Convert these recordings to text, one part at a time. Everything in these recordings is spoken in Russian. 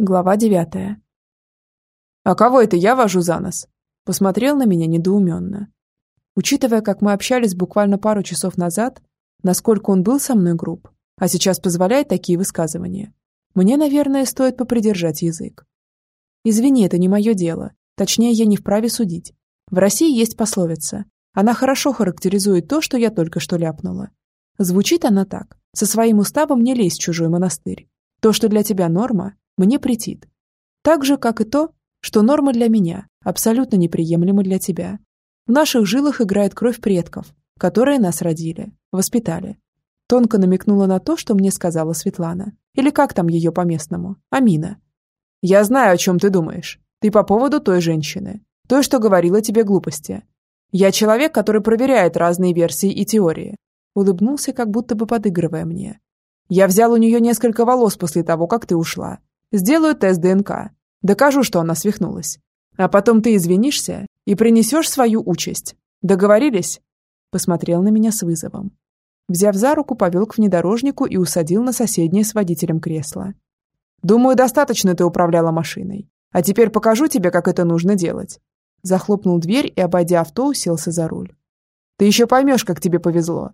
Глава девятая. «А кого это я вожу за нос?» Посмотрел на меня недоуменно. Учитывая, как мы общались буквально пару часов назад, насколько он был со мной груб, а сейчас позволяет такие высказывания, мне, наверное, стоит попридержать язык. Извини, это не мое дело. Точнее, я не вправе судить. В России есть пословица. Она хорошо характеризует то, что я только что ляпнула. Звучит она так. Со своим уставом не лезь в чужой монастырь. То, что для тебя норма, мне претит. Так же, как и то, что норма для меня абсолютно неприемлема для тебя. В наших жилах играет кровь предков, которые нас родили, воспитали. Тонко намекнула на то, что мне сказала Светлана. Или как там ее по-местному? Амина. «Я знаю, о чем ты думаешь. Ты по поводу той женщины. Той, что говорила тебе глупости. Я человек, который проверяет разные версии и теории». Улыбнулся, как будто бы подыгрывая мне. «Я взял у нее несколько волос после того, как ты ушла. Сделаю тест ДНК. Докажу, что она свихнулась. А потом ты извинишься и принесешь свою участь. Договорились?» Посмотрел на меня с вызовом. Взяв за руку, повел к внедорожнику и усадил на соседнее с водителем кресло. «Думаю, достаточно ты управляла машиной. А теперь покажу тебе, как это нужно делать». Захлопнул дверь и, обойдя авто, уселся за руль. «Ты еще поймешь, как тебе повезло.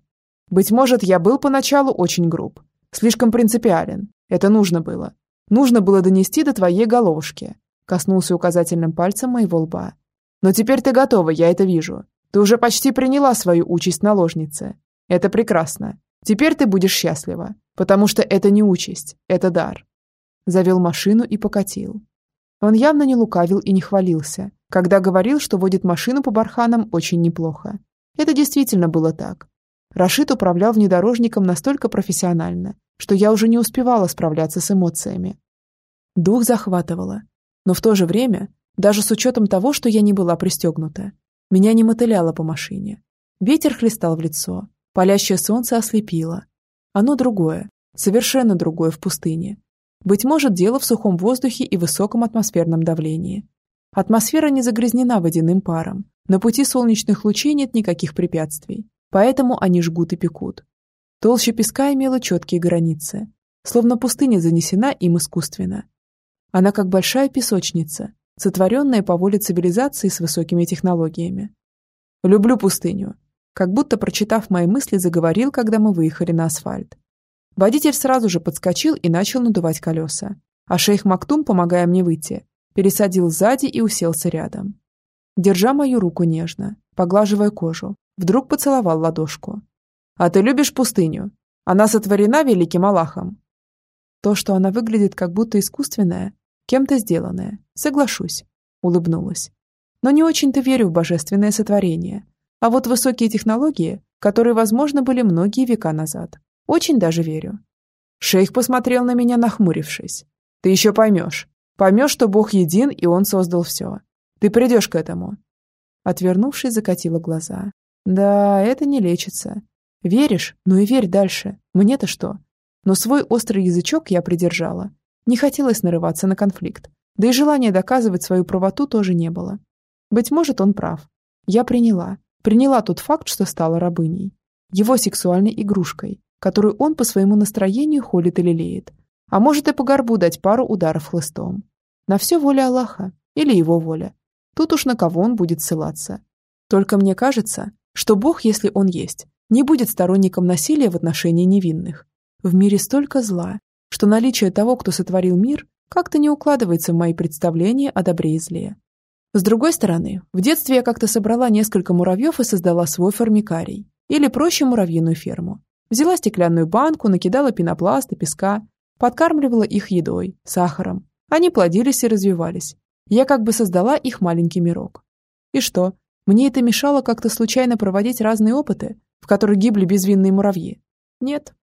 Быть может, я был поначалу очень груб. Слишком принципиален. Это нужно было. Нужно было донести до твоей головушки. Коснулся указательным пальцем моего лба. Но теперь ты готова, я это вижу. Ты уже почти приняла свою участь наложницы. Это прекрасно. Теперь ты будешь счастлива, потому что это не участь, это дар. Завел машину и покатил. Он явно не лукавил и не хвалился, когда говорил, что водит машину по барханам очень неплохо. Это действительно было так. Рашид управлял внедорожником настолько профессионально, что я уже не успевала справляться с эмоциями. Дух захватывало. Но в то же время, даже с учетом того, что я не была пристегнута, меня не мотыляло по машине. Ветер хлестал в лицо, палящее солнце ослепило. Оно другое, совершенно другое в пустыне. Быть может, дело в сухом воздухе и высоком атмосферном давлении. Атмосфера не загрязнена водяным паром. На пути солнечных лучей нет никаких препятствий, поэтому они жгут и пекут. Толща песка имела четкие границы, словно пустыня занесена им искусственно. Она как большая песочница, сотворенная по воле цивилизации с высокими технологиями. «Люблю пустыню», как будто, прочитав мои мысли, заговорил, когда мы выехали на асфальт. Водитель сразу же подскочил и начал надувать колеса, а шейх Мактум, помогая мне выйти, пересадил сзади и уселся рядом. Держа мою руку нежно, поглаживая кожу, вдруг поцеловал ладошку. А ты любишь пустыню? Она сотворена великим Аллахом. То, что она выглядит как будто искусственная, кем-то сделанная, соглашусь, улыбнулась. Но не очень-то верю в божественное сотворение. А вот высокие технологии, которые, возможно, были многие века назад, очень даже верю. Шейх посмотрел на меня, нахмурившись. Ты еще поймешь. Поймешь, что Бог един, и Он создал все. Ты придешь к этому. Отвернувшись, закатила глаза. Да, это не лечится. Веришь? Ну и верь дальше. Мне-то что? Но свой острый язычок я придержала. Не хотелось нарываться на конфликт. Да и желания доказывать свою правоту тоже не было. Быть может, он прав. Я приняла. Приняла тот факт, что стала рабыней. Его сексуальной игрушкой, которую он по своему настроению холит и лелеет. А может и по горбу дать пару ударов хлыстом. На все воля Аллаха. Или его воля. Тут уж на кого он будет ссылаться. Только мне кажется, что Бог, если он есть, не будет сторонником насилия в отношении невинных. В мире столько зла, что наличие того, кто сотворил мир, как-то не укладывается в мои представления о добре и зле. С другой стороны, в детстве я как-то собрала несколько муравьев и создала свой формикарий, или проще муравьиную ферму. Взяла стеклянную банку, накидала пенопласта, песка, подкармливала их едой, сахаром. Они плодились и развивались. Я как бы создала их маленький мирок. И что, мне это мешало как-то случайно проводить разные опыты, в которых гибли безвинные муравьи? Нет.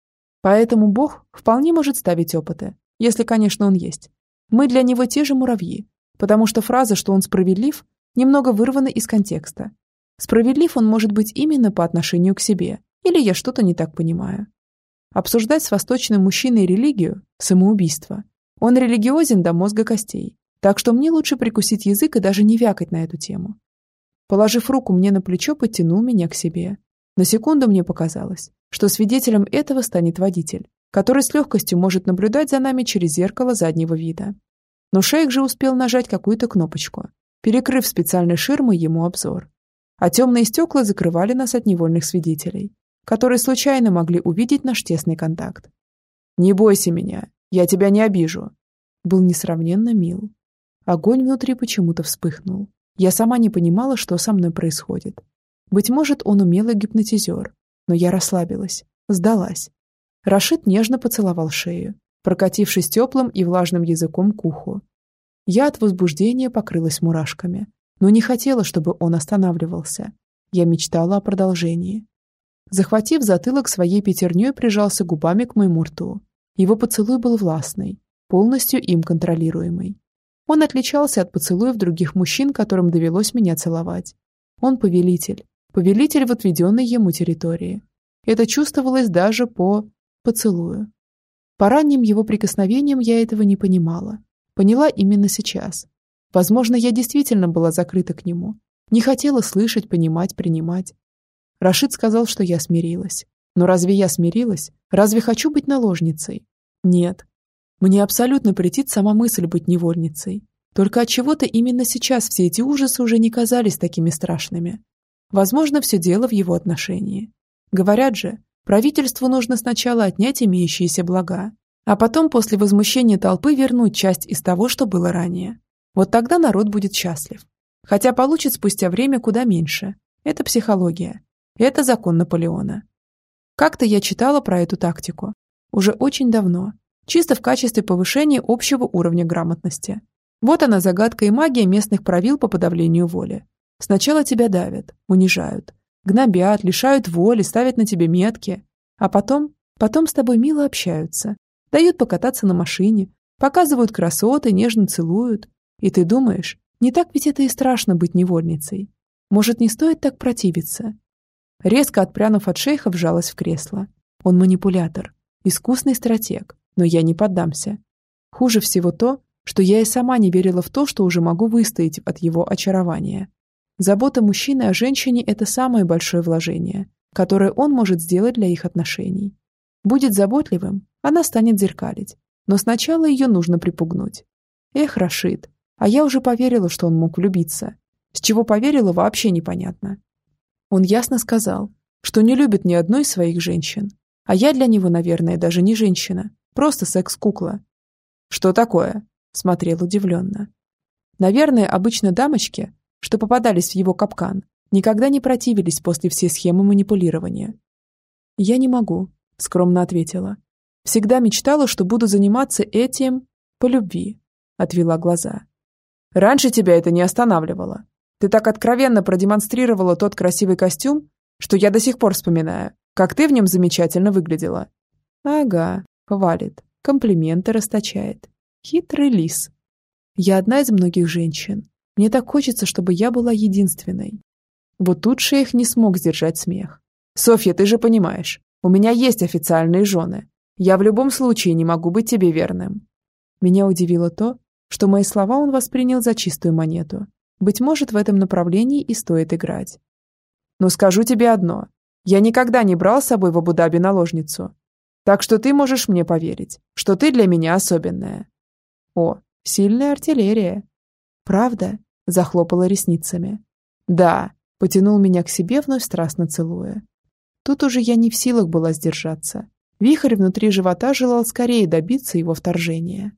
Поэтому Бог вполне может ставить опыты, если, конечно, он есть. Мы для него те же муравьи, потому что фраза, что он справедлив, немного вырвана из контекста. Справедлив он может быть именно по отношению к себе, или я что-то не так понимаю. Обсуждать с восточным мужчиной религию – самоубийство. Он религиозен до мозга костей, так что мне лучше прикусить язык и даже не вякать на эту тему. Положив руку мне на плечо, подтянул меня к себе, на секунду мне показалось, что свидетелем этого станет водитель, который с легкостью может наблюдать за нами через зеркало заднего вида. Но шейх же успел нажать какую-то кнопочку, перекрыв специальной ширмой ему обзор. А темные стекла закрывали нас от невольных свидетелей, которые случайно могли увидеть наш тесный контакт. «Не бойся меня, я тебя не обижу», был несравненно мил. Огонь внутри почему-то вспыхнул. Я сама не понимала, что со мной происходит. Быть может, он умелый гипнотизер, но я расслабилась, сдалась. Рашид нежно поцеловал шею, прокатившись теплым и влажным языком к уху. Я от возбуждения покрылась мурашками, но не хотела, чтобы он останавливался. Я мечтала о продолжении. Захватив затылок своей пятерней, прижался губами к моему рту. Его поцелуй был властный, полностью им контролируемый. Он отличался от поцелуев других мужчин, которым довелось меня целовать. Он повелитель, повелитель в отведенной ему территории. Это чувствовалось даже по поцелую. По ранним его прикосновениям я этого не понимала. Поняла именно сейчас. Возможно, я действительно была закрыта к нему. Не хотела слышать, понимать, принимать. Рашид сказал, что я смирилась. Но разве я смирилась? Разве хочу быть наложницей? Нет. Мне абсолютно претит сама мысль быть невольницей. Только от чего-то именно сейчас все эти ужасы уже не казались такими страшными. Возможно, все дело в его отношении. Говорят же, правительству нужно сначала отнять имеющиеся блага, а потом после возмущения толпы вернуть часть из того, что было ранее. Вот тогда народ будет счастлив. Хотя получит спустя время куда меньше. Это психология. Это закон Наполеона. Как-то я читала про эту тактику. Уже очень давно. Чисто в качестве повышения общего уровня грамотности. Вот она загадка и магия местных правил по подавлению воли. Сначала тебя давят, унижают, гнобят, лишают воли, ставят на тебе метки. А потом, потом с тобой мило общаются, дают покататься на машине, показывают красоты, нежно целуют. И ты думаешь, не так ведь это и страшно быть невольницей. Может, не стоит так противиться? Резко отпрянув от шейха, вжалась в кресло. Он манипулятор, искусный стратег, но я не поддамся. Хуже всего то, что я и сама не верила в то, что уже могу выстоять от его очарования. Забота мужчины о женщине – это самое большое вложение, которое он может сделать для их отношений. Будет заботливым, она станет зеркалить, но сначала ее нужно припугнуть. Эх, Рашид, а я уже поверила, что он мог влюбиться. С чего поверила, вообще непонятно. Он ясно сказал, что не любит ни одной из своих женщин. А я для него, наверное, даже не женщина, просто секс-кукла. «Что такое?» – смотрел удивленно. Наверное, обычно дамочки что попадались в его капкан, никогда не противились после всей схемы манипулирования. «Я не могу», — скромно ответила. «Всегда мечтала, что буду заниматься этим по любви», — отвела глаза. «Раньше тебя это не останавливало. Ты так откровенно продемонстрировала тот красивый костюм, что я до сих пор вспоминаю, как ты в нем замечательно выглядела». «Ага, хвалит, комплименты расточает. Хитрый лис. Я одна из многих женщин, мне так хочется, чтобы я была единственной. Вот тут шейх не смог сдержать смех. «Софья, ты же понимаешь, у меня есть официальные жены. Я в любом случае не могу быть тебе верным». Меня удивило то, что мои слова он воспринял за чистую монету. Быть может, в этом направлении и стоит играть. Но скажу тебе одно. Я никогда не брал с собой в Абу-Даби наложницу. Так что ты можешь мне поверить, что ты для меня особенная. О, сильная артиллерия. «Правда?» – захлопала ресницами. «Да», – потянул меня к себе, вновь страстно целуя. Тут уже я не в силах была сдержаться. Вихрь внутри живота желал скорее добиться его вторжения.